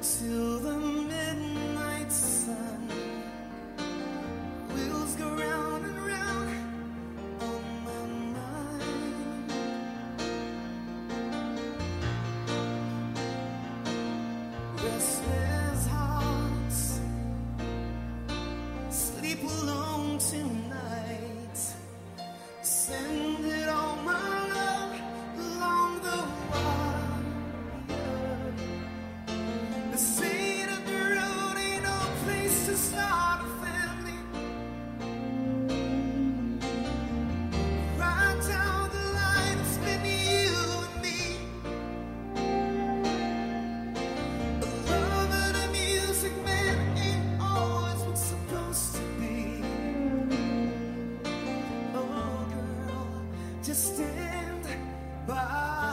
Till the midnight sun. Wheels go round and round on my mind. Restless hearts sleep alone. Bye.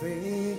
飞。